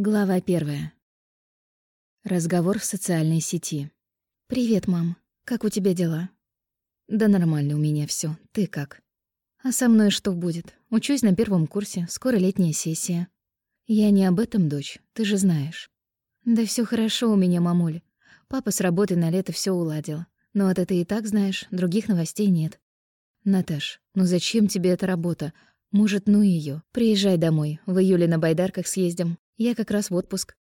Глава первая. Разговор в социальной сети. «Привет, мам. Как у тебя дела?» «Да нормально у меня все. Ты как?» «А со мной что будет? Учусь на первом курсе, скоро летняя сессия». «Я не об этом, дочь, ты же знаешь». «Да все хорошо у меня, мамуль. Папа с работы на лето все уладил. Но это ты и так знаешь, других новостей нет». «Наташ, ну зачем тебе эта работа? Может, ну ее. Приезжай домой, в июле на байдарках съездим. Я как раз в отпуск.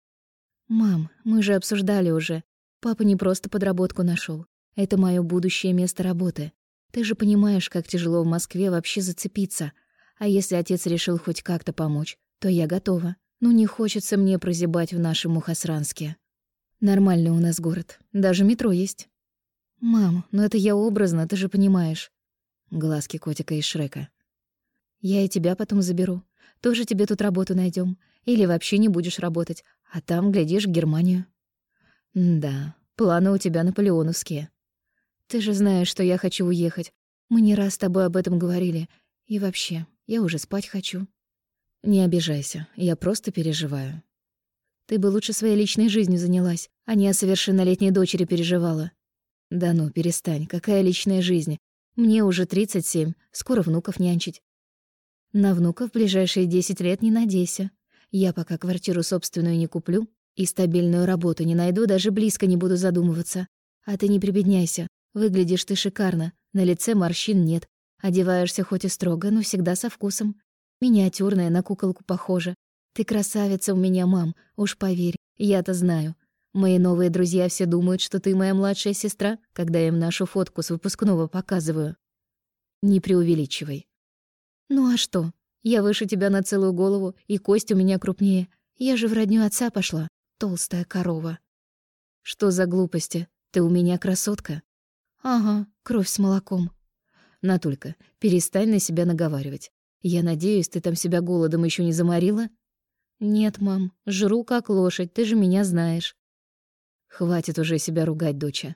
Мам, мы же обсуждали уже. Папа не просто подработку нашел. Это мое будущее место работы. Ты же понимаешь, как тяжело в Москве вообще зацепиться. А если отец решил хоть как-то помочь, то я готова. Ну не хочется мне прозябать в нашем Мухосранске. Нормальный у нас город. Даже метро есть. Мам, ну это я образно, ты же понимаешь. Глазки котика из Шрека. Я и тебя потом заберу. Тоже тебе тут работу найдем. Или вообще не будешь работать, а там, глядишь, Германию. да, планы у тебя наполеоновские. Ты же знаешь, что я хочу уехать. Мы не раз с тобой об этом говорили. И вообще, я уже спать хочу. Не обижайся, я просто переживаю. Ты бы лучше своей личной жизнью занялась, а не о совершеннолетней дочери переживала. Да ну, перестань, какая личная жизнь? Мне уже 37, скоро внуков нянчить. На внуков в ближайшие 10 лет не надейся. Я пока квартиру собственную не куплю и стабильную работу не найду, даже близко не буду задумываться. А ты не прибедняйся. Выглядишь ты шикарно, на лице морщин нет. Одеваешься хоть и строго, но всегда со вкусом. Миниатюрная, на куколку похожа. Ты красавица у меня, мам, уж поверь, я-то знаю. Мои новые друзья все думают, что ты моя младшая сестра, когда я им нашу фотку с выпускного показываю. Не преувеличивай. Ну а что? Я выше тебя на целую голову, и кость у меня крупнее. Я же в родню отца пошла, толстая корова. Что за глупости? Ты у меня красотка. Ага, кровь с молоком. Натулька, перестань на себя наговаривать. Я надеюсь, ты там себя голодом еще не заморила? Нет, мам, жру как лошадь, ты же меня знаешь. Хватит уже себя ругать, доча.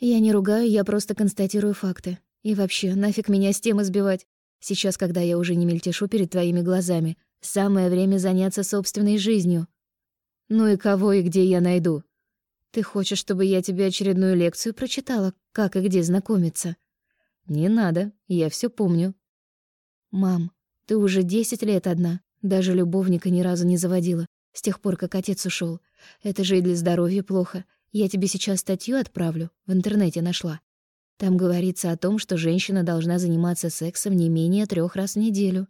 Я не ругаю, я просто констатирую факты. И вообще, нафиг меня с темы сбивать. Сейчас, когда я уже не мельтешу перед твоими глазами, самое время заняться собственной жизнью. Ну и кого и где я найду? Ты хочешь, чтобы я тебе очередную лекцию прочитала, как и где знакомиться? Не надо, я все помню. Мам, ты уже десять лет одна, даже любовника ни разу не заводила, с тех пор, как отец ушел. Это же и для здоровья плохо. Я тебе сейчас статью отправлю, в интернете нашла. Там говорится о том, что женщина должна заниматься сексом не менее трех раз в неделю.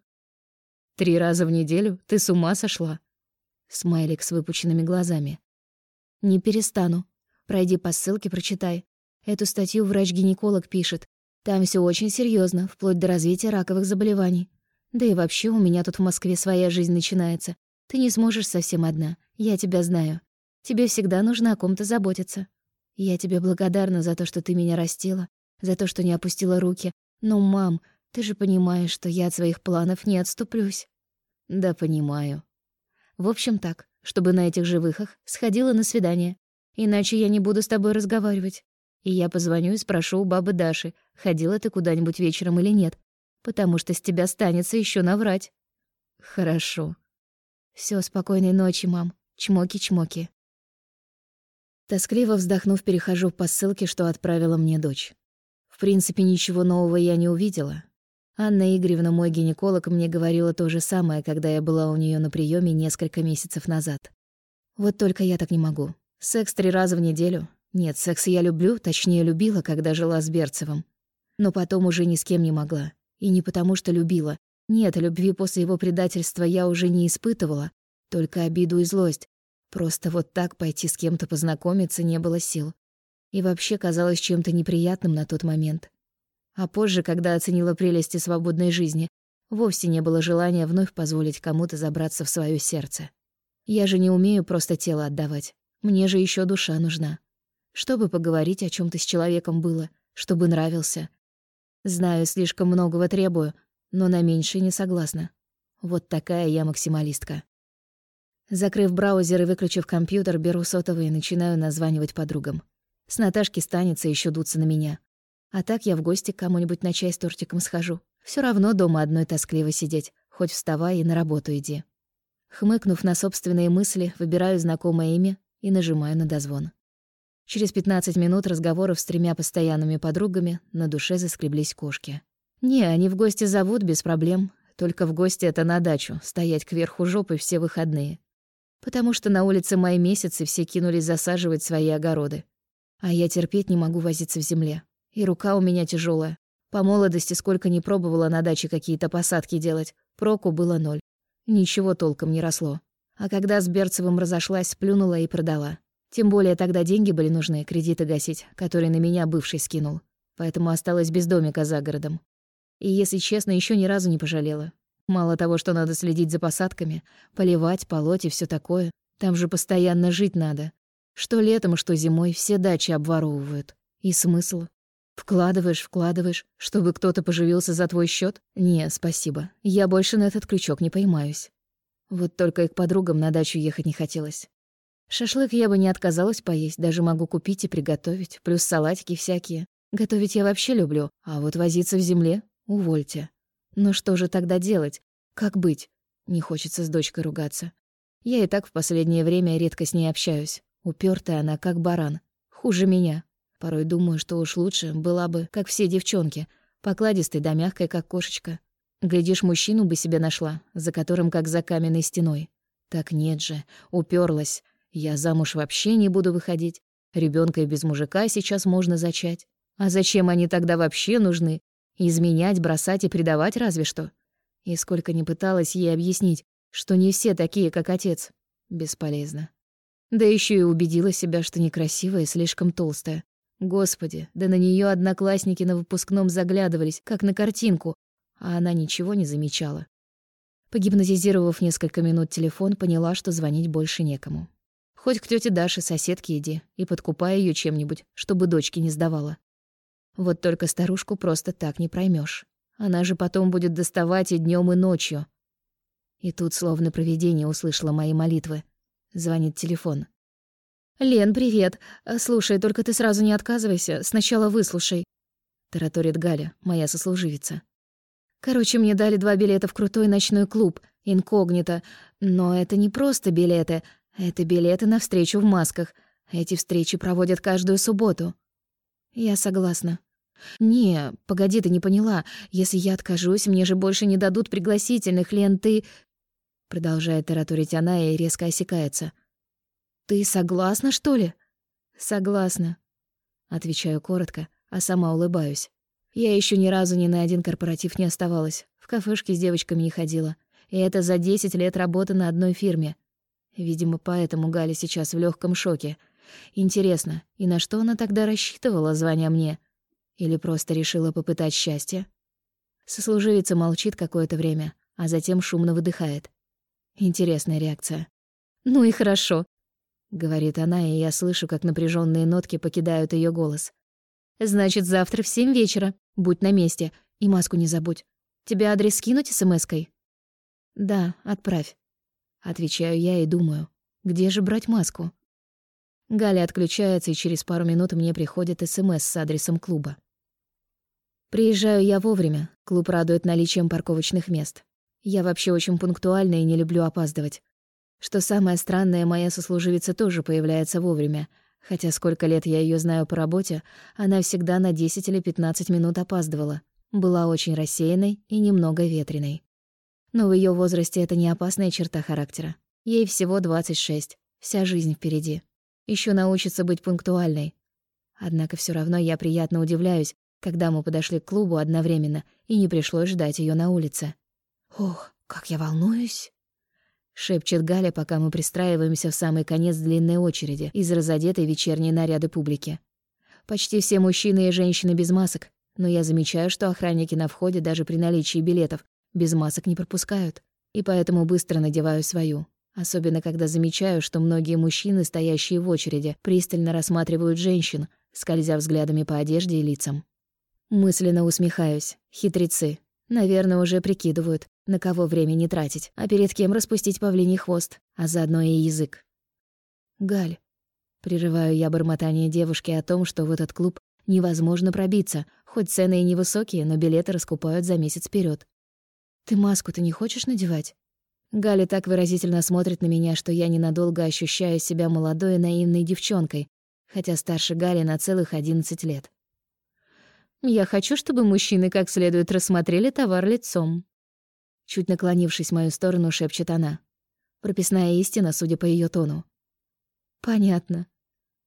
Три раза в неделю? Ты с ума сошла? Смайлик с выпученными глазами. Не перестану. Пройди по ссылке, прочитай. Эту статью врач-гинеколог пишет. Там все очень серьезно, вплоть до развития раковых заболеваний. Да и вообще у меня тут в Москве своя жизнь начинается. Ты не сможешь совсем одна. Я тебя знаю. Тебе всегда нужно о ком-то заботиться. Я тебе благодарна за то, что ты меня растила, за то, что не опустила руки. Но, мам, ты же понимаешь, что я от своих планов не отступлюсь. Да, понимаю. В общем так, чтобы на этих живыхах сходила на свидание. Иначе я не буду с тобой разговаривать. И я позвоню и спрошу у бабы Даши, ходила ты куда-нибудь вечером или нет, потому что с тебя станется еще наврать. Хорошо. Все, спокойной ночи, мам. Чмоки-чмоки. Тоскливо вздохнув, перехожу по ссылке, что отправила мне дочь. В принципе, ничего нового я не увидела. Анна Игоревна, мой гинеколог, мне говорила то же самое, когда я была у нее на приеме несколько месяцев назад. Вот только я так не могу. Секс три раза в неделю. Нет, секс я люблю, точнее, любила, когда жила с Берцевым. Но потом уже ни с кем не могла. И не потому, что любила. Нет, любви после его предательства я уже не испытывала, только обиду и злость. Просто вот так пойти с кем-то познакомиться не было сил и вообще казалось чем-то неприятным на тот момент. А позже, когда оценила прелести свободной жизни, вовсе не было желания вновь позволить кому-то забраться в свое сердце. Я же не умею просто тело отдавать. Мне же еще душа нужна. Чтобы поговорить о чем то с человеком было, чтобы нравился. Знаю, слишком многого требую, но на меньшее не согласна. Вот такая я максималистка. Закрыв браузер и выключив компьютер, беру сотовый и начинаю названивать подругам. С Наташки станется еще дуться на меня. А так я в гости к кому-нибудь на чай с тортиком схожу. Все равно дома одной тоскливо сидеть. Хоть вставай и на работу иди. Хмыкнув на собственные мысли, выбираю знакомое имя и нажимаю на дозвон. Через 15 минут разговоров с тремя постоянными подругами на душе заскреблись кошки. Не, они в гости зовут без проблем, только в гости это на дачу, стоять кверху жопой все выходные. Потому что на улице май месяц, и все кинулись засаживать свои огороды. А я терпеть не могу возиться в земле. И рука у меня тяжелая. По молодости сколько не пробовала на даче какие-то посадки делать, проку было ноль. Ничего толком не росло. А когда с Берцевым разошлась, плюнула и продала. Тем более тогда деньги были нужны, кредиты гасить, которые на меня бывший скинул. Поэтому осталась без домика за городом. И, если честно, еще ни разу не пожалела. Мало того, что надо следить за посадками, поливать, полоть и все такое, там же постоянно жить надо. Что летом, что зимой все дачи обворовывают. И смысл? Вкладываешь, вкладываешь, чтобы кто-то поживился за твой счет? Не, спасибо. Я больше на этот крючок не поймаюсь. Вот только и к подругам на дачу ехать не хотелось. Шашлык я бы не отказалась поесть, даже могу купить и приготовить, плюс салатики всякие. Готовить я вообще люблю, а вот возиться в земле — увольте. Но что же тогда делать? Как быть? Не хочется с дочкой ругаться. Я и так в последнее время редко с ней общаюсь. Упертая она, как баран. Хуже меня. Порой думаю, что уж лучше была бы, как все девчонки, покладистой да мягкой, как кошечка. Глядишь, мужчину бы себе нашла, за которым как за каменной стеной. Так нет же, уперлась. Я замуж вообще не буду выходить. Ребенка и без мужика сейчас можно зачать. А зачем они тогда вообще нужны? Изменять, бросать и предавать разве что? И сколько ни пыталась ей объяснить, что не все такие, как отец. Бесполезно. Да еще и убедила себя, что некрасивая и слишком толстая. Господи, да на нее одноклассники на выпускном заглядывались, как на картинку, а она ничего не замечала. Погипнотизировав несколько минут телефон, поняла, что звонить больше некому. Хоть к тете Даше, соседке иди, и подкупай ее чем-нибудь, чтобы дочки не сдавала. Вот только старушку просто так не проймешь. Она же потом будет доставать и днем, и ночью. И тут, словно провидение, услышала мои молитвы. Звонит телефон. «Лен, привет. Э, слушай, только ты сразу не отказывайся. Сначала выслушай». Тараторит Галя, моя сослуживица. «Короче, мне дали два билета в крутой ночной клуб, инкогнито. Но это не просто билеты. Это билеты на встречу в масках. Эти встречи проводят каждую субботу». «Я согласна». «Не, погоди, ты не поняла. Если я откажусь, мне же больше не дадут пригласительных, Лен, ты...» Продолжает тараторить она и резко осекается. «Ты согласна, что ли?» «Согласна», — отвечаю коротко, а сама улыбаюсь. Я еще ни разу ни на один корпоратив не оставалась, в кафешке с девочками не ходила. И это за 10 лет работы на одной фирме. Видимо, поэтому Галя сейчас в легком шоке. Интересно, и на что она тогда рассчитывала, звоня мне? Или просто решила попытать счастье? Сослуживица молчит какое-то время, а затем шумно выдыхает. Интересная реакция. «Ну и хорошо. — говорит она, и я слышу, как напряженные нотки покидают ее голос. «Значит, завтра в семь вечера. Будь на месте. И маску не забудь. Тебе адрес скинуть смс-кой?» «Да, отправь». Отвечаю я и думаю, где же брать маску? Галя отключается, и через пару минут мне приходит СМС с адресом клуба. Приезжаю я вовремя. Клуб радует наличием парковочных мест. Я вообще очень пунктуальна и не люблю опаздывать. Что самое странное, моя сослуживица тоже появляется вовремя. Хотя сколько лет я ее знаю по работе, она всегда на 10 или 15 минут опаздывала. Была очень рассеянной и немного ветреной. Но в ее возрасте это не опасная черта характера. Ей всего 26, вся жизнь впереди. Еще научится быть пунктуальной. Однако все равно я приятно удивляюсь, когда мы подошли к клубу одновременно, и не пришлось ждать ее на улице. Ох, как я волнуюсь шепчет Галя, пока мы пристраиваемся в самый конец длинной очереди из разодетой вечерней наряды публики. Почти все мужчины и женщины без масок, но я замечаю, что охранники на входе даже при наличии билетов без масок не пропускают, и поэтому быстро надеваю свою. Особенно когда замечаю, что многие мужчины, стоящие в очереди, пристально рассматривают женщин, скользя взглядами по одежде и лицам. Мысленно усмехаюсь. Хитрецы. Наверное, уже прикидывают, на кого время не тратить, а перед кем распустить павлиний хвост, а заодно и язык. «Галь», — прерываю я бормотание девушки о том, что в этот клуб невозможно пробиться, хоть цены и невысокие, но билеты раскупают за месяц вперед. «Ты маску-то не хочешь надевать?» Галя так выразительно смотрит на меня, что я ненадолго ощущаю себя молодой и наивной девчонкой, хотя старше Гали на целых 11 лет. Я хочу, чтобы мужчины как следует рассмотрели товар лицом. Чуть наклонившись в мою сторону, шепчет она. Прописная истина, судя по ее тону. Понятно.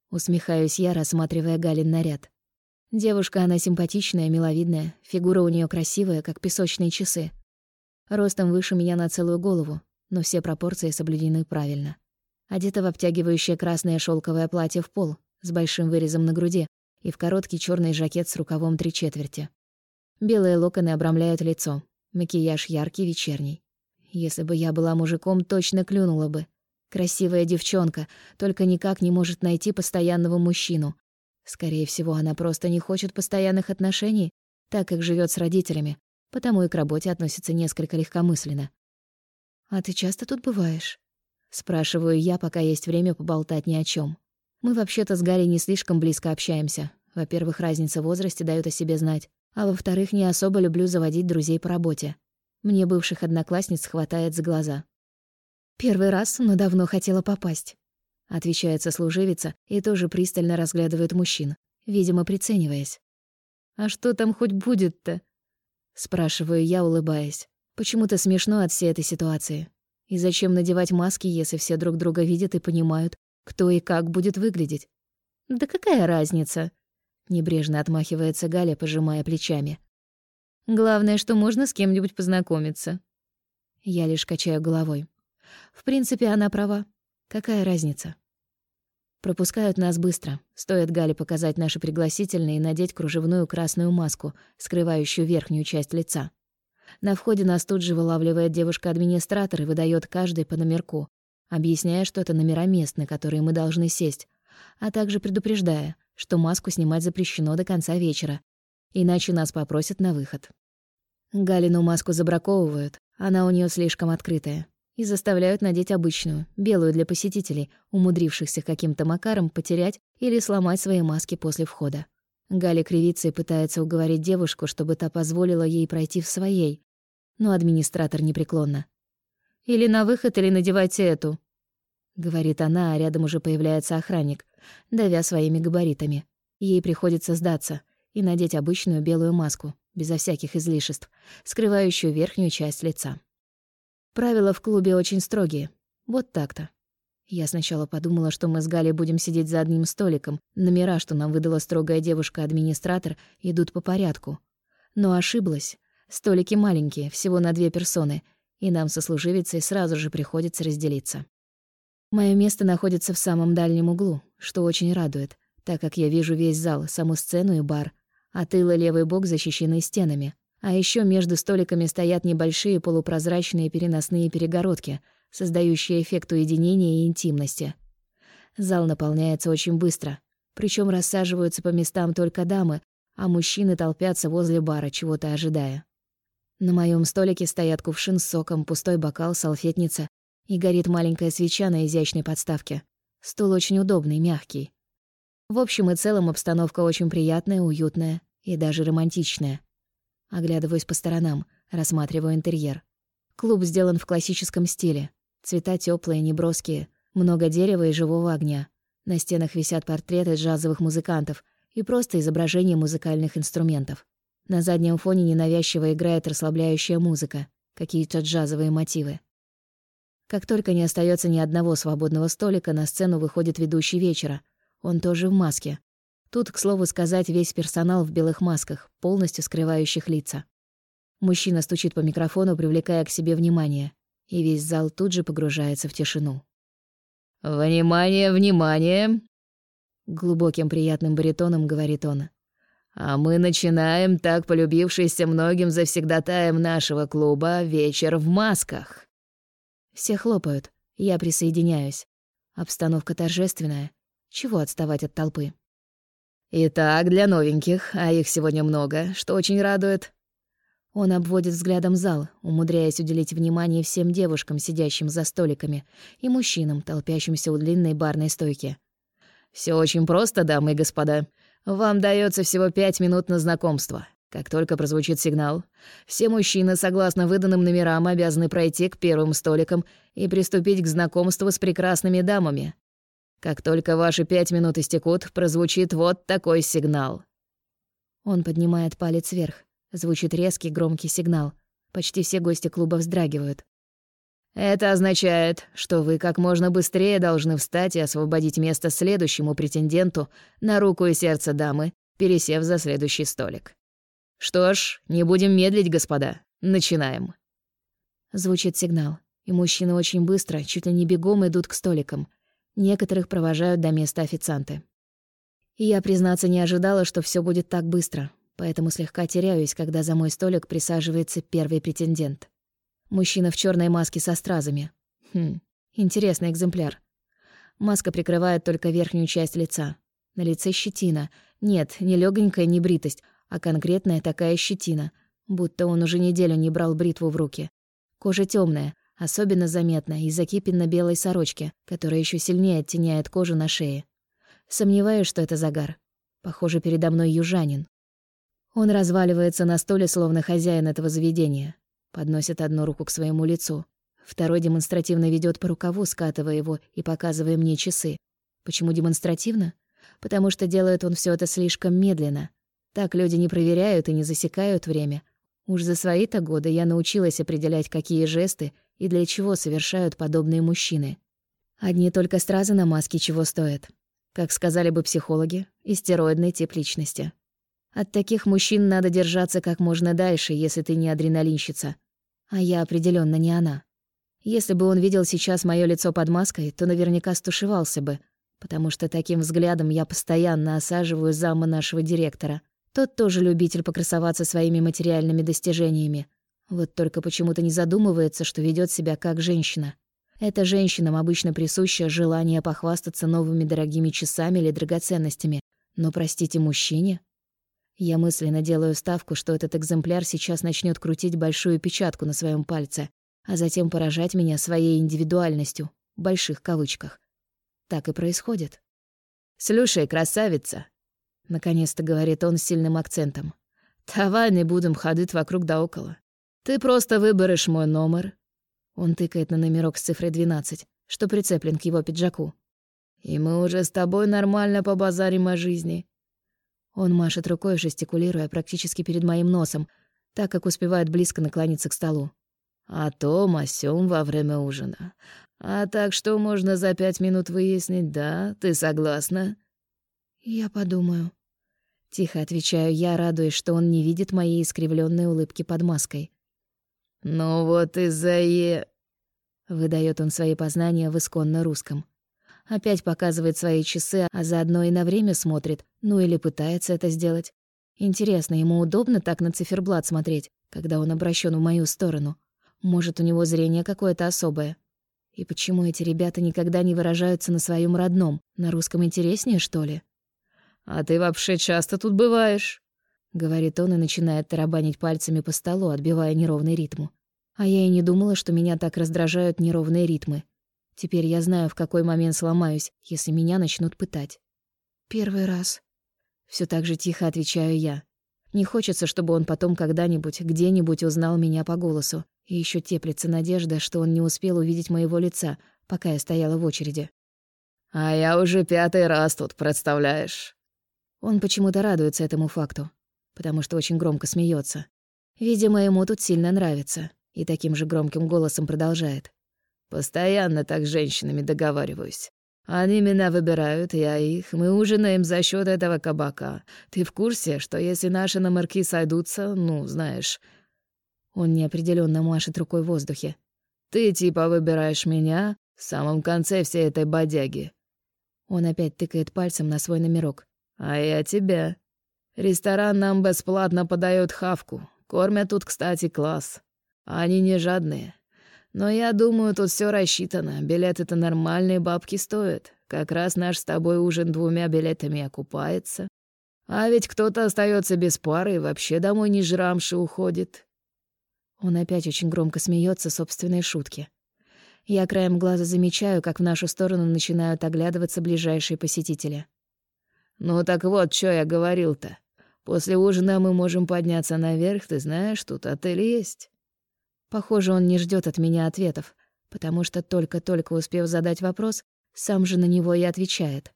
Усмехаюсь я, рассматривая Галин наряд. Девушка она симпатичная, миловидная, фигура у нее красивая, как песочные часы. Ростом выше меня на целую голову, но все пропорции соблюдены правильно. Одета в обтягивающее красное шелковое платье в пол, с большим вырезом на груди и в короткий черный жакет с рукавом три четверти. Белые локоны обрамляют лицо, макияж яркий, вечерний. Если бы я была мужиком, точно клюнула бы. Красивая девчонка, только никак не может найти постоянного мужчину. Скорее всего, она просто не хочет постоянных отношений, так как живет с родителями, потому и к работе относится несколько легкомысленно. «А ты часто тут бываешь?» Спрашиваю я, пока есть время поболтать ни о чем. Мы вообще-то с Галей не слишком близко общаемся. Во-первых, разница в возрасте даёт о себе знать, а во-вторых, не особо люблю заводить друзей по работе. Мне бывших одноклассниц хватает за глаза. «Первый раз, но давно хотела попасть», — отвечает сослуживица и тоже пристально разглядывает мужчин, видимо, прицениваясь. «А что там хоть будет-то?» Спрашиваю я, улыбаясь. Почему-то смешно от всей этой ситуации. И зачем надевать маски, если все друг друга видят и понимают, кто и как будет выглядеть? Да какая разница? Небрежно отмахивается Галя, пожимая плечами. Главное, что можно с кем-нибудь познакомиться. Я лишь качаю головой. В принципе, она права. Какая разница? Пропускают нас быстро. Стоит Гале показать наши пригласительные и надеть кружевную красную маску, скрывающую верхнюю часть лица. На входе нас тут же вылавливает девушка-администратор и выдает каждый по номерку, объясняя, что это номера мест, на которые мы должны сесть, а также предупреждая, что маску снимать запрещено до конца вечера, иначе нас попросят на выход. Галину маску забраковывают, она у нее слишком открытая и заставляют надеть обычную, белую для посетителей, умудрившихся каким-то макаром потерять или сломать свои маски после входа. Галя кривится и пытается уговорить девушку, чтобы та позволила ей пройти в своей, но администратор непреклонна. «Или на выход, или надевайте эту», — говорит она, а рядом уже появляется охранник, давя своими габаритами. Ей приходится сдаться и надеть обычную белую маску, безо всяких излишеств, скрывающую верхнюю часть лица. Правила в клубе очень строгие. Вот так-то. Я сначала подумала, что мы с Галей будем сидеть за одним столиком. Номера, что нам выдала строгая девушка-администратор, идут по порядку. Но ошиблась. Столики маленькие, всего на две персоны, и нам со служивицей сразу же приходится разделиться. Моё место находится в самом дальнем углу, что очень радует, так как я вижу весь зал, саму сцену и бар, а тыл и левый бок защищены стенами. А еще между столиками стоят небольшие полупрозрачные переносные перегородки, создающие эффект уединения и интимности. Зал наполняется очень быстро, причем рассаживаются по местам только дамы, а мужчины толпятся возле бара, чего-то ожидая. На моем столике стоят кувшин с соком, пустой бокал, салфетница и горит маленькая свеча на изящной подставке. Стул очень удобный, мягкий. В общем и целом обстановка очень приятная, уютная и даже романтичная. Оглядываюсь по сторонам, рассматриваю интерьер. Клуб сделан в классическом стиле. Цвета теплые, неброские, много дерева и живого огня. На стенах висят портреты джазовых музыкантов и просто изображения музыкальных инструментов. На заднем фоне ненавязчиво играет расслабляющая музыка, какие-то джазовые мотивы. Как только не остается ни одного свободного столика, на сцену выходит ведущий вечера. Он тоже в маске, Тут, к слову сказать, весь персонал в белых масках, полностью скрывающих лица. Мужчина стучит по микрофону, привлекая к себе внимание, и весь зал тут же погружается в тишину. «Внимание, внимание!» Глубоким приятным баритоном говорит он. «А мы начинаем так полюбившийся многим завсегдатаем нашего клуба вечер в масках». Все хлопают, я присоединяюсь. Обстановка торжественная. Чего отставать от толпы? «Итак, для новеньких, а их сегодня много, что очень радует». Он обводит взглядом зал, умудряясь уделить внимание всем девушкам, сидящим за столиками, и мужчинам, толпящимся у длинной барной стойки. Все очень просто, дамы и господа. Вам дается всего пять минут на знакомство. Как только прозвучит сигнал, все мужчины, согласно выданным номерам, обязаны пройти к первым столикам и приступить к знакомству с прекрасными дамами. Как только ваши пять минут истекут, прозвучит вот такой сигнал. Он поднимает палец вверх. Звучит резкий громкий сигнал. Почти все гости клуба вздрагивают. Это означает, что вы как можно быстрее должны встать и освободить место следующему претенденту на руку и сердце дамы, пересев за следующий столик. Что ж, не будем медлить, господа. Начинаем. Звучит сигнал, и мужчины очень быстро, чуть ли не бегом идут к столикам. Некоторых провожают до места официанты. Я, признаться, не ожидала, что все будет так быстро, поэтому слегка теряюсь, когда за мой столик присаживается первый претендент. Мужчина в черной маске со стразами. Хм, интересный экземпляр. Маска прикрывает только верхнюю часть лица. На лице щетина. Нет, не легонькая небритость, а конкретная такая щетина, будто он уже неделю не брал бритву в руки. Кожа темная, особенно заметна из-за кипенно-белой сорочки, которая еще сильнее оттеняет кожу на шее. Сомневаюсь, что это загар. Похоже, передо мной южанин. Он разваливается на столе, словно хозяин этого заведения. Подносит одну руку к своему лицу. Второй демонстративно ведет по рукаву, скатывая его и показывая мне часы. Почему демонстративно? Потому что делает он все это слишком медленно. Так люди не проверяют и не засекают время. Уж за свои-то годы я научилась определять, какие жесты и для чего совершают подобные мужчины. Одни только стразы на маске чего стоят. Как сказали бы психологи, истероидный тип личности. От таких мужчин надо держаться как можно дальше, если ты не адреналинщица. А я определенно не она. Если бы он видел сейчас мое лицо под маской, то наверняка стушевался бы, потому что таким взглядом я постоянно осаживаю зама нашего директора. Тот тоже любитель покрасоваться своими материальными достижениями. Вот только почему-то не задумывается, что ведет себя как женщина. Это женщинам обычно присуще желание похвастаться новыми дорогими часами или драгоценностями. Но, простите, мужчине? Я мысленно делаю ставку, что этот экземпляр сейчас начнет крутить большую печатку на своем пальце, а затем поражать меня своей индивидуальностью, в больших кавычках. Так и происходит. «Слушай, красавица!» — наконец-то говорит он с сильным акцентом. «Давай не будем ходить вокруг да около. Ты просто выберешь мой номер». Он тыкает на номерок с цифрой 12, что прицеплен к его пиджаку. «И мы уже с тобой нормально побазарим о жизни. Он машет рукой, жестикулируя практически перед моим носом, так как успевает близко наклониться к столу. «А то масём во время ужина. А так что можно за пять минут выяснить, да? Ты согласна?» «Я подумаю». Тихо отвечаю я, радуясь, что он не видит моей искривленной улыбки под маской. «Ну вот из-за е...» Выдает он свои познания в исконно русском. Опять показывает свои часы, а заодно и на время смотрит, ну или пытается это сделать. Интересно, ему удобно так на циферблат смотреть, когда он обращен в мою сторону? Может, у него зрение какое-то особое? И почему эти ребята никогда не выражаются на своем родном? На русском интереснее, что ли? «А ты вообще часто тут бываешь?» — говорит он и начинает тарабанить пальцами по столу, отбивая неровный ритм. А я и не думала, что меня так раздражают неровные ритмы. Теперь я знаю, в какой момент сломаюсь, если меня начнут пытать. Первый раз. Все так же тихо отвечаю я. Не хочется, чтобы он потом когда-нибудь, где-нибудь узнал меня по голосу. И еще теплится надежда, что он не успел увидеть моего лица, пока я стояла в очереди. «А я уже пятый раз тут, представляешь?» Он почему-то радуется этому факту, потому что очень громко смеется. Видимо, ему тут сильно нравится, и таким же громким голосом продолжает. Постоянно так с женщинами договариваюсь. Они меня выбирают, я их. Мы ужинаем за счет этого кабака. Ты в курсе, что если наши номерки сойдутся, ну, знаешь...» Он неопределенно машет рукой в воздухе. «Ты типа выбираешь меня в самом конце всей этой бодяги». Он опять тыкает пальцем на свой номерок. «А я тебя. Ресторан нам бесплатно подает хавку. Кормят тут, кстати, класс. Они не жадные. Но я думаю, тут все рассчитано. Билеты-то нормальные бабки стоят. Как раз наш с тобой ужин двумя билетами окупается. А ведь кто-то остается без пары и вообще домой не жрамши уходит. Он опять очень громко смеется собственной шутки. Я краем глаза замечаю, как в нашу сторону начинают оглядываться ближайшие посетители. «Ну так вот, что я говорил-то. После ужина мы можем подняться наверх, ты знаешь, тут отель есть». Похоже, он не ждет от меня ответов, потому что только-только успев задать вопрос, сам же на него и отвечает.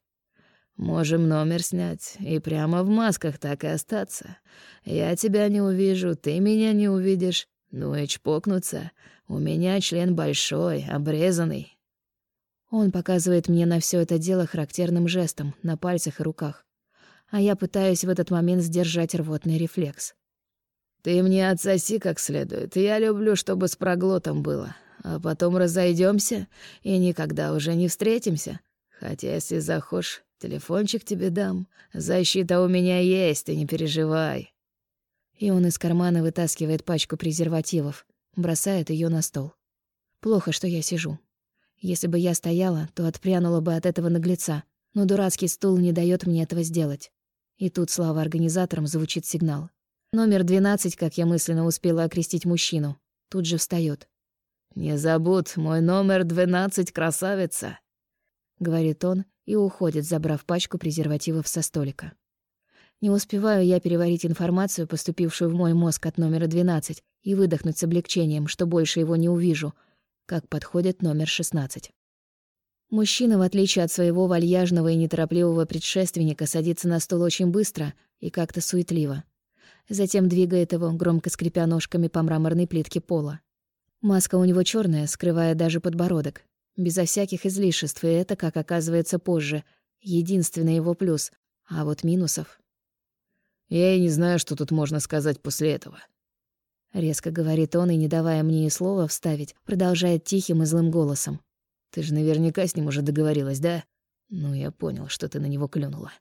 «Можем номер снять и прямо в масках так и остаться. Я тебя не увижу, ты меня не увидишь. Ну и чпокнуться. У меня член большой, обрезанный». Он показывает мне на все это дело характерным жестом, на пальцах и руках. А я пытаюсь в этот момент сдержать рвотный рефлекс. «Ты мне отсоси как следует. Я люблю, чтобы с проглотом было а потом разойдемся и никогда уже не встретимся. Хотя, если захочешь, телефончик тебе дам. Защита у меня есть, ты не переживай». И он из кармана вытаскивает пачку презервативов, бросает ее на стол. Плохо, что я сижу. Если бы я стояла, то отпрянула бы от этого наглеца, но дурацкий стул не дает мне этого сделать. И тут, слава организаторам, звучит сигнал. Номер 12, как я мысленно успела окрестить мужчину, тут же встает. «Не забудь, мой номер двенадцать, красавица!» — говорит он и уходит, забрав пачку презервативов со столика. Не успеваю я переварить информацию, поступившую в мой мозг от номера 12, и выдохнуть с облегчением, что больше его не увижу, как подходит номер 16. Мужчина, в отличие от своего вальяжного и неторопливого предшественника, садится на стол очень быстро и как-то суетливо. Затем двигает его, громко скрипя ножками по мраморной плитке пола. Маска у него черная, скрывая даже подбородок. Безо всяких излишеств, и это, как оказывается позже, единственный его плюс. А вот минусов... «Я и не знаю, что тут можно сказать после этого», — резко говорит он, и, не давая мне и слова вставить, продолжает тихим и злым голосом. «Ты же наверняка с ним уже договорилась, да? Ну, я понял, что ты на него клюнула.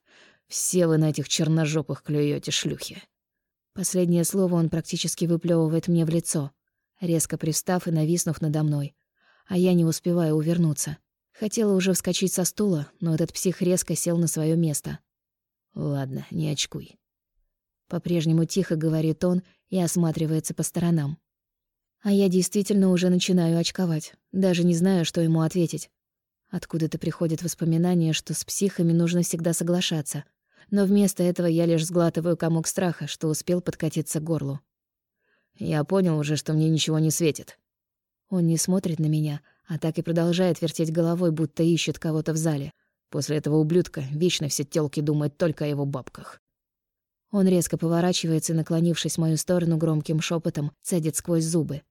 Все вы на этих черножопых клюете шлюхи». Последнее слово он практически выплевывает мне в лицо — резко привстав и нависнув надо мной. А я не успеваю увернуться. Хотела уже вскочить со стула, но этот псих резко сел на свое место. «Ладно, не очкуй». По-прежнему тихо говорит он и осматривается по сторонам. А я действительно уже начинаю очковать, даже не знаю, что ему ответить. Откуда-то приходит воспоминание, что с психами нужно всегда соглашаться. Но вместо этого я лишь сглатываю комок страха, что успел подкатиться к горлу. Я понял уже, что мне ничего не светит. Он не смотрит на меня, а так и продолжает вертеть головой, будто ищет кого-то в зале. После этого ублюдка вечно все тёлки думают только о его бабках. Он резко поворачивается и, наклонившись в мою сторону громким шепотом, цедит сквозь зубы.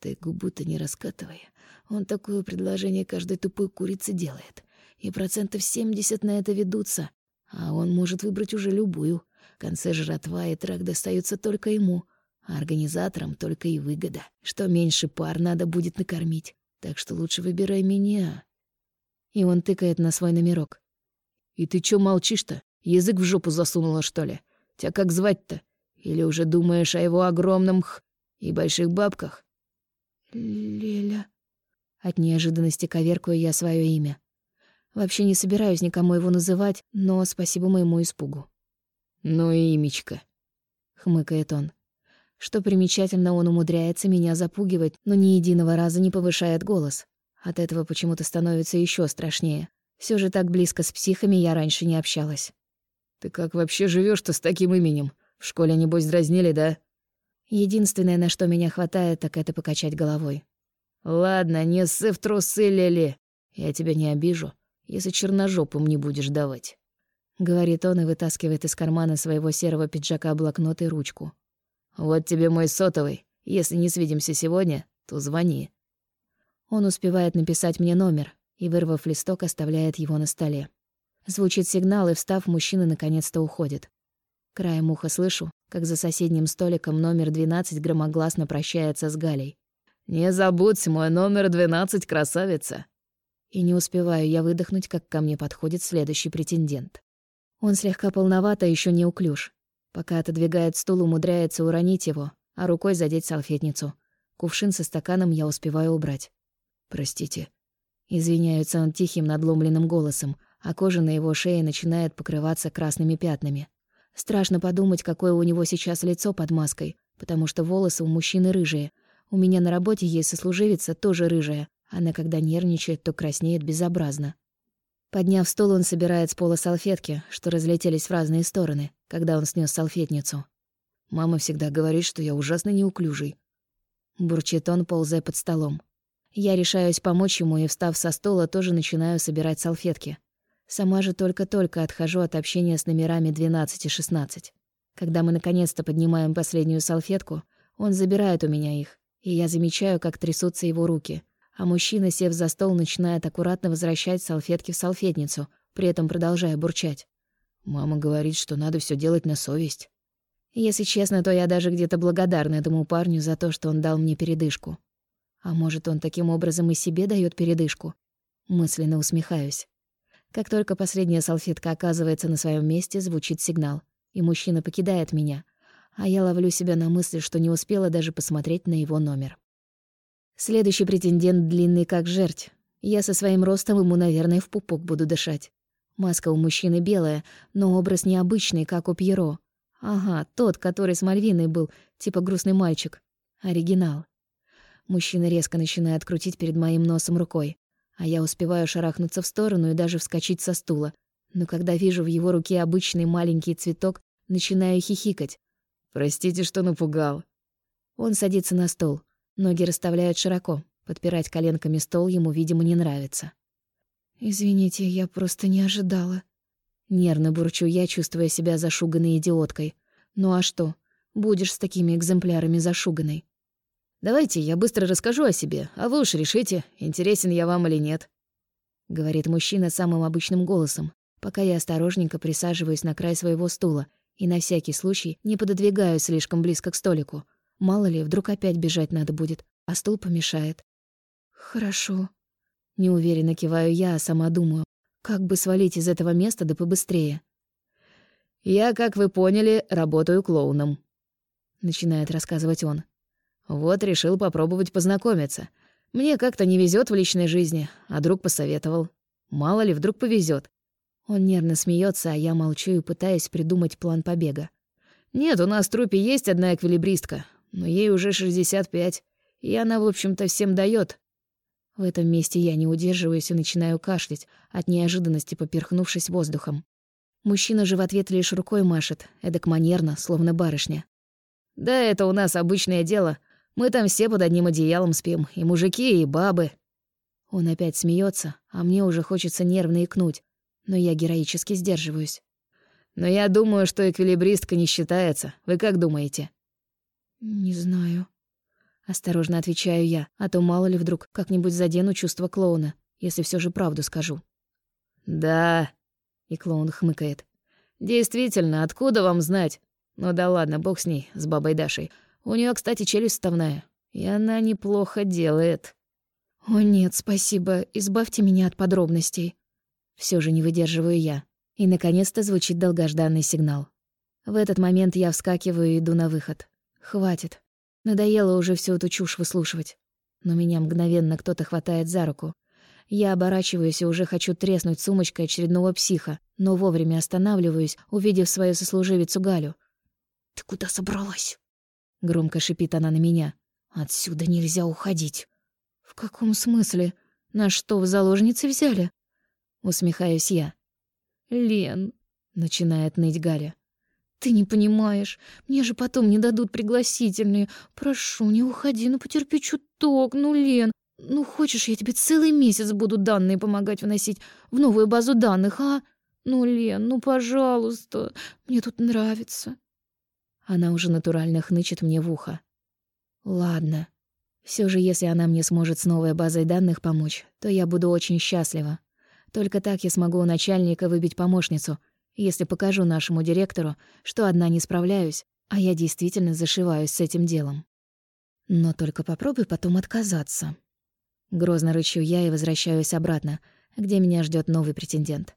«Ты губу-то не раскатывай. Он такое предложение каждой тупой курице делает. И процентов семьдесят на это ведутся. А он может выбрать уже любую. В конце жратва и трак достаются только ему. А организаторам только и выгода, что меньше пар надо будет накормить. Так что лучше выбирай меня. И он тыкает на свой номерок. И ты чё молчишь-то? Язык в жопу засунула, что ли? Тебя как звать-то? Или уже думаешь о его огромном х... и больших бабках? Леля. От неожиданности коверкую я свое имя. Вообще не собираюсь никому его называть, но спасибо моему испугу. «Ну и имечко», — хмыкает он. Что примечательно, он умудряется меня запугивать, но ни единого раза не повышает голос. От этого почему-то становится еще страшнее. Все же так близко с психами я раньше не общалась. «Ты как вообще живешь то с таким именем? В школе, небось, дразнили, да?» Единственное, на что меня хватает, так это покачать головой. «Ладно, не ссы в трусы, Лели. Я тебя не обижу, если черножопым не будешь давать», — говорит он и вытаскивает из кармана своего серого пиджака блокнот и ручку. «Вот тебе мой сотовый. Если не свидимся сегодня, то звони». Он успевает написать мне номер и, вырвав листок, оставляет его на столе. Звучит сигнал, и, встав, мужчина наконец-то уходит. Краем уха слышу, как за соседним столиком номер 12 громогласно прощается с Галей. «Не забудь, мой номер 12, красавица!» И не успеваю я выдохнуть, как ко мне подходит следующий претендент. Он слегка полновато, еще не уклюж, Пока отодвигает стул, умудряется уронить его, а рукой задеть салфетницу. Кувшин со стаканом я успеваю убрать. «Простите». Извиняется он тихим надломленным голосом, а кожа на его шее начинает покрываться красными пятнами. Страшно подумать, какое у него сейчас лицо под маской, потому что волосы у мужчины рыжие. У меня на работе есть сослуживица, тоже рыжая. Она, когда нервничает, то краснеет безобразно. Подняв стол, он собирает с пола салфетки, что разлетелись в разные стороны, когда он снес салфетницу. «Мама всегда говорит, что я ужасно неуклюжий». Бурчит он, ползая под столом. Я решаюсь помочь ему и, встав со стола, тоже начинаю собирать салфетки. Сама же только-только отхожу от общения с номерами 12 и 16. Когда мы наконец-то поднимаем последнюю салфетку, он забирает у меня их, и я замечаю, как трясутся его руки, а мужчина, сев за стол, начинает аккуратно возвращать салфетки в салфетницу, при этом продолжая бурчать. «Мама говорит, что надо все делать на совесть». Если честно, то я даже где-то благодарна этому парню за то, что он дал мне передышку. А может, он таким образом и себе дает передышку? Мысленно усмехаюсь. Как только последняя салфетка оказывается на своем месте, звучит сигнал, и мужчина покидает меня, а я ловлю себя на мысли, что не успела даже посмотреть на его номер. Следующий претендент длинный как жерть. Я со своим ростом ему, наверное, в пупок буду дышать. Маска у мужчины белая, но образ необычный, как у Пьеро. Ага, тот, который с Мальвиной был, типа грустный мальчик. Оригинал. Мужчина резко начинает крутить перед моим носом рукой, а я успеваю шарахнуться в сторону и даже вскочить со стула. Но когда вижу в его руке обычный маленький цветок, начинаю хихикать. «Простите, что напугал». Он садится на стол. Ноги расставляют широко. Подпирать коленками стол ему, видимо, не нравится. «Извините, я просто не ожидала». Нервно бурчу я, чувствуя себя зашуганной идиоткой. «Ну а что? Будешь с такими экземплярами зашуганной». «Давайте я быстро расскажу о себе, а вы уж решите, интересен я вам или нет», — говорит мужчина самым обычным голосом, пока я осторожненько присаживаюсь на край своего стула и на всякий случай не пододвигаю слишком близко к столику, Мало ли, вдруг опять бежать надо будет, а стул помешает. Хорошо. Неуверенно киваю я, а сама думаю, как бы свалить из этого места да побыстрее. «Я, как вы поняли, работаю клоуном», — начинает рассказывать он. «Вот решил попробовать познакомиться. Мне как-то не везет в личной жизни, а друг посоветовал. Мало ли, вдруг повезет. Он нервно смеется, а я молчу и пытаюсь придумать план побега. «Нет, у нас в трупе есть одна эквилибристка, но ей уже 65, и она, в общем-то, всем дает. В этом месте я не удерживаюсь и начинаю кашлять, от неожиданности поперхнувшись воздухом. Мужчина же в ответ лишь рукой машет, эдак манерно, словно барышня. «Да это у нас обычное дело. Мы там все под одним одеялом спим, и мужики, и бабы». Он опять смеется, а мне уже хочется нервно икнуть, но я героически сдерживаюсь. «Но я думаю, что эквилибристка не считается. Вы как думаете?» «Не знаю». Осторожно отвечаю я, а то мало ли вдруг как-нибудь задену чувство клоуна, если все же правду скажу. «Да», — и клоун хмыкает. «Действительно, откуда вам знать? Ну да ладно, бог с ней, с бабой Дашей. У нее, кстати, челюсть вставная, и она неплохо делает». «О нет, спасибо, избавьте меня от подробностей». Все же не выдерживаю я. И, наконец-то, звучит долгожданный сигнал. В этот момент я вскакиваю и иду на выход. Хватит. Надоело уже всю эту чушь выслушивать. Но меня мгновенно кто-то хватает за руку. Я оборачиваюсь и уже хочу треснуть сумочкой очередного психа, но вовремя останавливаюсь, увидев свою сослуживицу Галю. «Ты куда собралась?» Громко шипит она на меня. «Отсюда нельзя уходить». «В каком смысле? На что, в заложницы взяли?» Усмехаюсь я. «Лен», — начинает ныть Галя. «Ты не понимаешь. Мне же потом не дадут пригласительные. Прошу, не уходи, ну потерпи чуток, ну, Лен. Ну, хочешь, я тебе целый месяц буду данные помогать вносить в новую базу данных, а? Ну, Лен, ну, пожалуйста, мне тут нравится». Она уже натурально хнычет мне в ухо. «Ладно. Все же, если она мне сможет с новой базой данных помочь, то я буду очень счастлива. Только так я смогу у начальника выбить помощницу — если покажу нашему директору, что одна не справляюсь, а я действительно зашиваюсь с этим делом. Но только попробуй потом отказаться. Грозно рычу я и возвращаюсь обратно, где меня ждет новый претендент.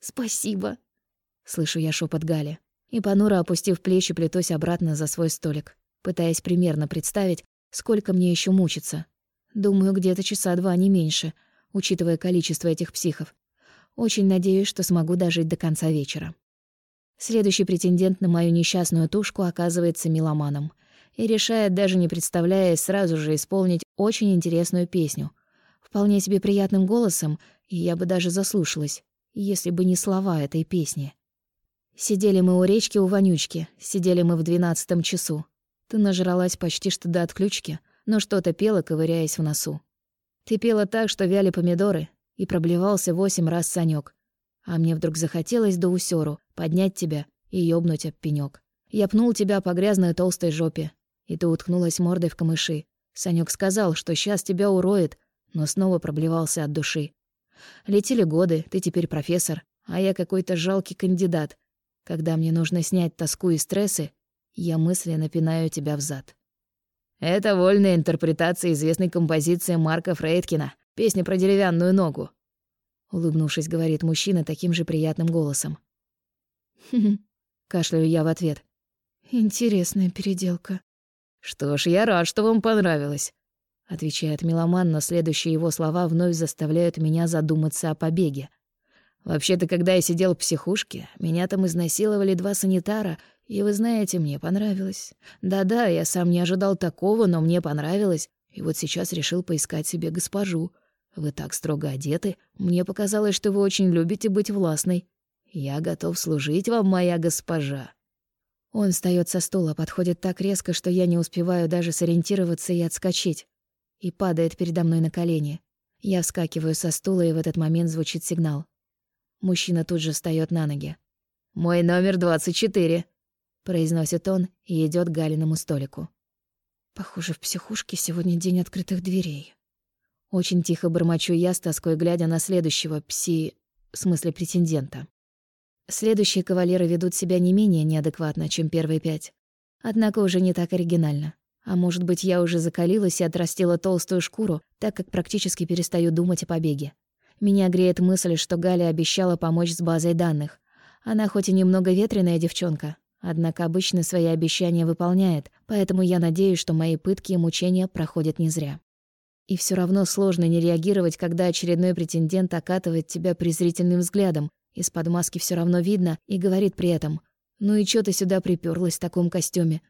«Спасибо», — слышу я шепот Гали, и понуро опустив плечи, плетусь обратно за свой столик, пытаясь примерно представить, сколько мне еще мучиться. Думаю, где-то часа два, не меньше, учитывая количество этих психов. Очень надеюсь, что смогу дожить до конца вечера. Следующий претендент на мою несчастную тушку оказывается меломаном и решает, даже не представляя, сразу же исполнить очень интересную песню. Вполне себе приятным голосом и я бы даже заслушалась, если бы не слова этой песни. Сидели мы у речки у Вонючки, сидели мы в двенадцатом часу. Ты нажралась почти что до отключки, но что-то пела, ковыряясь в носу. Ты пела так, что вяли помидоры, и проблевался восемь раз Санёк. А мне вдруг захотелось до усёру поднять тебя и ёбнуть об пенёк. Я пнул тебя по грязной толстой жопе, и ты уткнулась мордой в камыши. Санёк сказал, что сейчас тебя уроет, но снова проблевался от души. Летели годы, ты теперь профессор, а я какой-то жалкий кандидат. Когда мне нужно снять тоску и стрессы, я мысленно пинаю тебя в зад. Это вольная интерпретация известной композиции Марка Фрейдкина, песня про деревянную ногу. Улыбнувшись, говорит мужчина таким же приятным голосом. «Хм-хм», кашляю я в ответ. «Интересная переделка». «Что ж, я рад, что вам понравилось», — отвечает меломан, но следующие его слова вновь заставляют меня задуматься о побеге. «Вообще-то, когда я сидел в психушке, меня там изнасиловали два санитара — и вы знаете, мне понравилось. Да-да, я сам не ожидал такого, но мне понравилось. И вот сейчас решил поискать себе госпожу. Вы так строго одеты. Мне показалось, что вы очень любите быть властной. Я готов служить вам, моя госпожа. Он встаёт со стула, подходит так резко, что я не успеваю даже сориентироваться и отскочить. И падает передо мной на колени. Я вскакиваю со стула, и в этот момент звучит сигнал. Мужчина тут же встаёт на ноги. «Мой номер двадцать четыре», произносит он и идет к Галиному столику. Похоже, в психушке сегодня день открытых дверей. Очень тихо бормочу я, с тоской глядя на следующего пси... в смысле претендента. Следующие кавалеры ведут себя не менее неадекватно, чем первые пять. Однако уже не так оригинально. А может быть, я уже закалилась и отрастила толстую шкуру, так как практически перестаю думать о побеге. Меня греет мысль, что Галя обещала помочь с базой данных. Она хоть и немного ветреная девчонка, Однако обычно свои обещания выполняет, поэтому я надеюсь, что мои пытки и мучения проходят не зря. И все равно сложно не реагировать, когда очередной претендент окатывает тебя презрительным взглядом. Из-под маски все равно видно и говорит при этом. «Ну и чё ты сюда приперлась в таком костюме?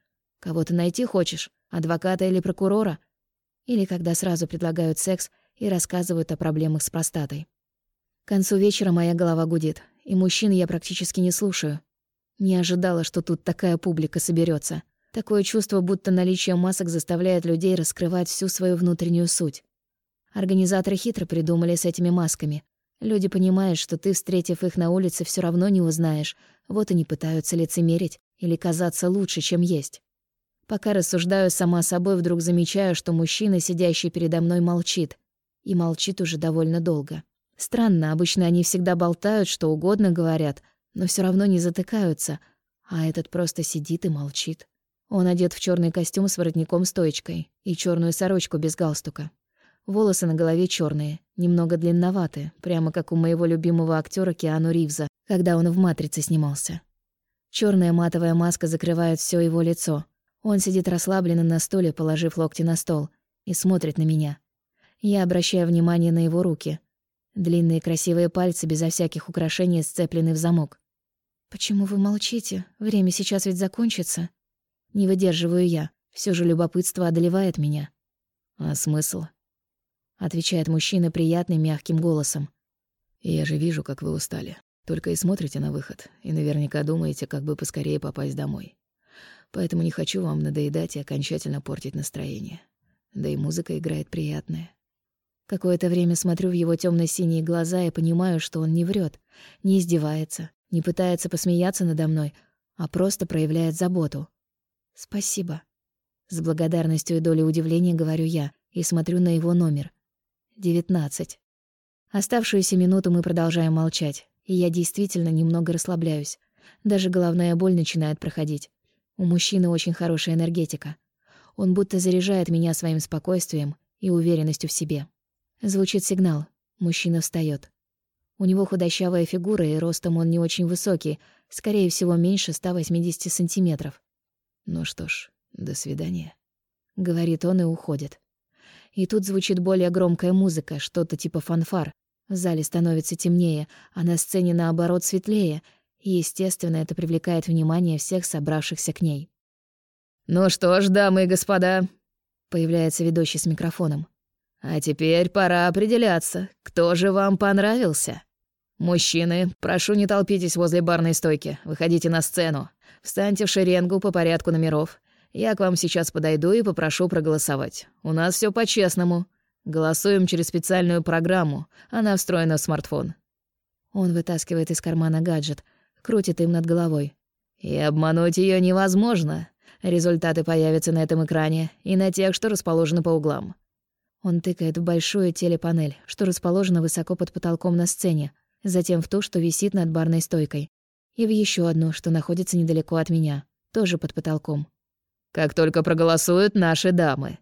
Кого ты найти хочешь? Адвоката или прокурора?» Или когда сразу предлагают секс и рассказывают о проблемах с простатой. К концу вечера моя голова гудит, и мужчин я практически не слушаю. Не ожидала, что тут такая публика соберется. Такое чувство, будто наличие масок заставляет людей раскрывать всю свою внутреннюю суть. Организаторы хитро придумали с этими масками. Люди понимают, что ты, встретив их на улице, все равно не узнаешь, вот и не пытаются лицемерить или казаться лучше, чем есть. Пока рассуждаю сама собой, вдруг замечаю, что мужчина, сидящий передо мной, молчит. И молчит уже довольно долго. Странно, обычно они всегда болтают, что угодно говорят — но все равно не затыкаются, а этот просто сидит и молчит. Он одет в черный костюм с воротником-стоечкой и черную сорочку без галстука. Волосы на голове черные, немного длинноватые, прямо как у моего любимого актера Киану Ривза, когда он в «Матрице» снимался. Черная матовая маска закрывает все его лицо. Он сидит расслабленно на стуле, положив локти на стол, и смотрит на меня. Я обращаю внимание на его руки. Длинные красивые пальцы безо всяких украшений сцеплены в замок. «Почему вы молчите? Время сейчас ведь закончится». Не выдерживаю я. Все же любопытство одолевает меня. «А смысл?» — отвечает мужчина приятным мягким голосом. «Я же вижу, как вы устали. Только и смотрите на выход, и наверняка думаете, как бы поскорее попасть домой. Поэтому не хочу вам надоедать и окончательно портить настроение. Да и музыка играет приятная. Какое-то время смотрю в его темно синие глаза и понимаю, что он не врет, не издевается, не пытается посмеяться надо мной, а просто проявляет заботу. «Спасибо». С благодарностью и долей удивления говорю я и смотрю на его номер. Девятнадцать. Оставшуюся минуту мы продолжаем молчать, и я действительно немного расслабляюсь. Даже головная боль начинает проходить. У мужчины очень хорошая энергетика. Он будто заряжает меня своим спокойствием и уверенностью в себе. Звучит сигнал. Мужчина встаёт. У него худощавая фигура, и ростом он не очень высокий, скорее всего, меньше 180 сантиметров. «Ну что ж, до свидания», — говорит он и уходит. И тут звучит более громкая музыка, что-то типа фанфар. В зале становится темнее, а на сцене, наоборот, светлее, и, естественно, это привлекает внимание всех собравшихся к ней. «Ну что ж, дамы и господа», — появляется ведущий с микрофоном. А теперь пора определяться, кто же вам понравился. Мужчины, прошу, не толпитесь возле барной стойки, выходите на сцену. Встаньте в шеренгу по порядку номеров. Я к вам сейчас подойду и попрошу проголосовать. У нас все по-честному. Голосуем через специальную программу. Она встроена в смартфон. Он вытаскивает из кармана гаджет, крутит им над головой. И обмануть ее невозможно. Результаты появятся на этом экране и на тех, что расположены по углам. Он тыкает в большую телепанель, что расположена высоко под потолком на сцене, затем в ту, что висит над барной стойкой, и в еще одну, что находится недалеко от меня, тоже под потолком. «Как только проголосуют наши дамы».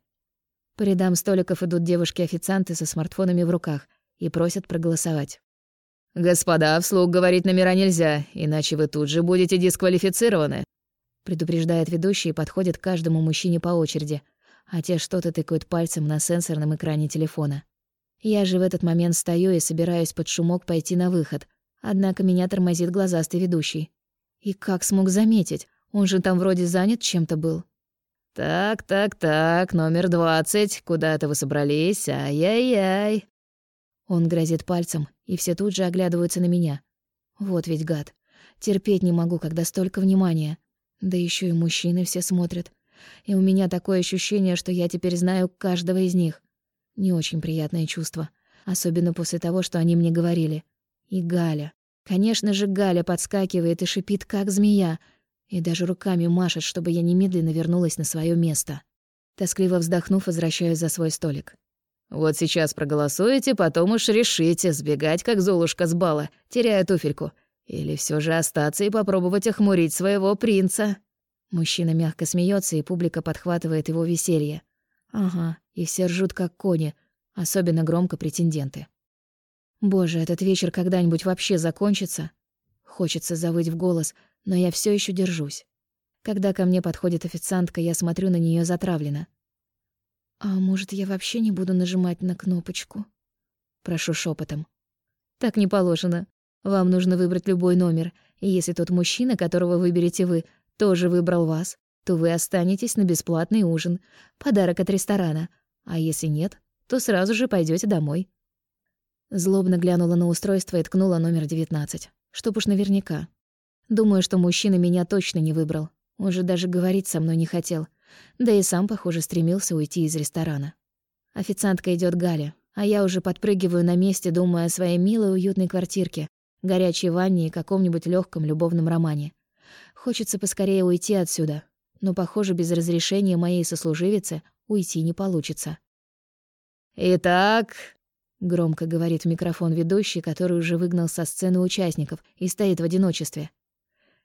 По рядам столиков идут девушки-официанты со смартфонами в руках и просят проголосовать. «Господа, вслух говорить номера нельзя, иначе вы тут же будете дисквалифицированы», предупреждает ведущий и подходит к каждому мужчине по очереди, а те что-то тыкают пальцем на сенсорном экране телефона. Я же в этот момент стою и собираюсь под шумок пойти на выход, однако меня тормозит глазастый ведущий. И как смог заметить? Он же там вроде занят чем-то был. «Так, так, так, номер двадцать, куда-то вы собрались, ай-яй-яй». Он грозит пальцем, и все тут же оглядываются на меня. Вот ведь гад. Терпеть не могу, когда столько внимания. Да еще и мужчины все смотрят. И у меня такое ощущение, что я теперь знаю каждого из них. Не очень приятное чувство. Особенно после того, что они мне говорили. И Галя. Конечно же, Галя подскакивает и шипит, как змея. И даже руками машет, чтобы я немедленно вернулась на свое место. Тоскливо вздохнув, возвращаюсь за свой столик. «Вот сейчас проголосуете, потом уж решите, сбегать, как Золушка с бала, теряя туфельку. Или все же остаться и попробовать охмурить своего принца». Мужчина мягко смеется, и публика подхватывает его веселье. Ага, и все ржут, как кони, особенно громко претенденты. Боже, этот вечер когда-нибудь вообще закончится? Хочется завыть в голос, но я все еще держусь. Когда ко мне подходит официантка, я смотрю на нее затравленно. «А может, я вообще не буду нажимать на кнопочку?» Прошу шепотом. «Так не положено. Вам нужно выбрать любой номер, и если тот мужчина, которого выберете вы, тоже выбрал вас, то вы останетесь на бесплатный ужин, подарок от ресторана, а если нет, то сразу же пойдете домой». Злобно глянула на устройство и ткнула номер 19, чтоб уж наверняка. Думаю, что мужчина меня точно не выбрал. Он же даже говорить со мной не хотел. Да и сам, похоже, стремился уйти из ресторана. Официантка идет Галя, а я уже подпрыгиваю на месте, думая о своей милой уютной квартирке, горячей ванне и каком-нибудь легком любовном романе. Хочется поскорее уйти отсюда, но, похоже, без разрешения моей сослуживицы уйти не получится. «Итак», — громко говорит в микрофон ведущий, который уже выгнал со сцены участников и стоит в одиночестве.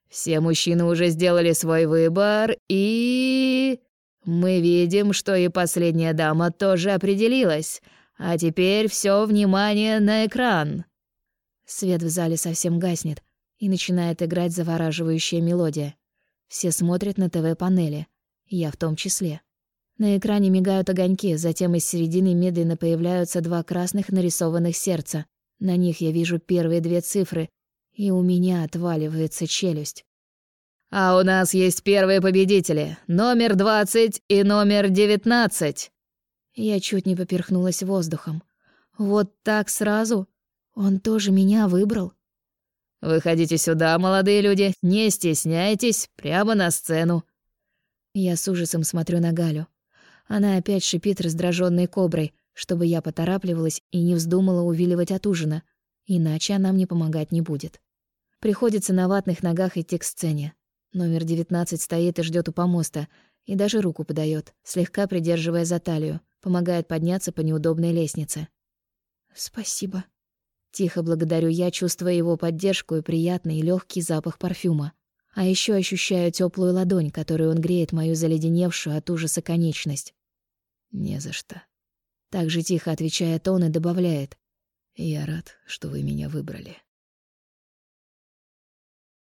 «Все мужчины уже сделали свой выбор, и... Мы видим, что и последняя дама тоже определилась. А теперь все внимание на экран». Свет в зале совсем гаснет, и начинает играть завораживающая мелодия. Все смотрят на ТВ-панели, я в том числе. На экране мигают огоньки, затем из середины медленно появляются два красных нарисованных сердца. На них я вижу первые две цифры, и у меня отваливается челюсть. «А у нас есть первые победители. Номер 20 и номер 19». Я чуть не поперхнулась воздухом. Вот так сразу? Он тоже меня выбрал? «Выходите сюда, молодые люди, не стесняйтесь, прямо на сцену». Я с ужасом смотрю на Галю. Она опять шипит раздраженной коброй, чтобы я поторапливалась и не вздумала увиливать от ужина, иначе она мне помогать не будет. Приходится на ватных ногах идти к сцене. Номер девятнадцать стоит и ждет у помоста, и даже руку подает, слегка придерживая за талию, помогает подняться по неудобной лестнице. «Спасибо», Тихо благодарю я, чувствуя его поддержку и приятный легкий запах парфюма. А еще ощущаю теплую ладонь, которой он греет мою заледеневшую от ужаса конечность. «Не за что». Так же тихо отвечает он и добавляет. «Я рад, что вы меня выбрали».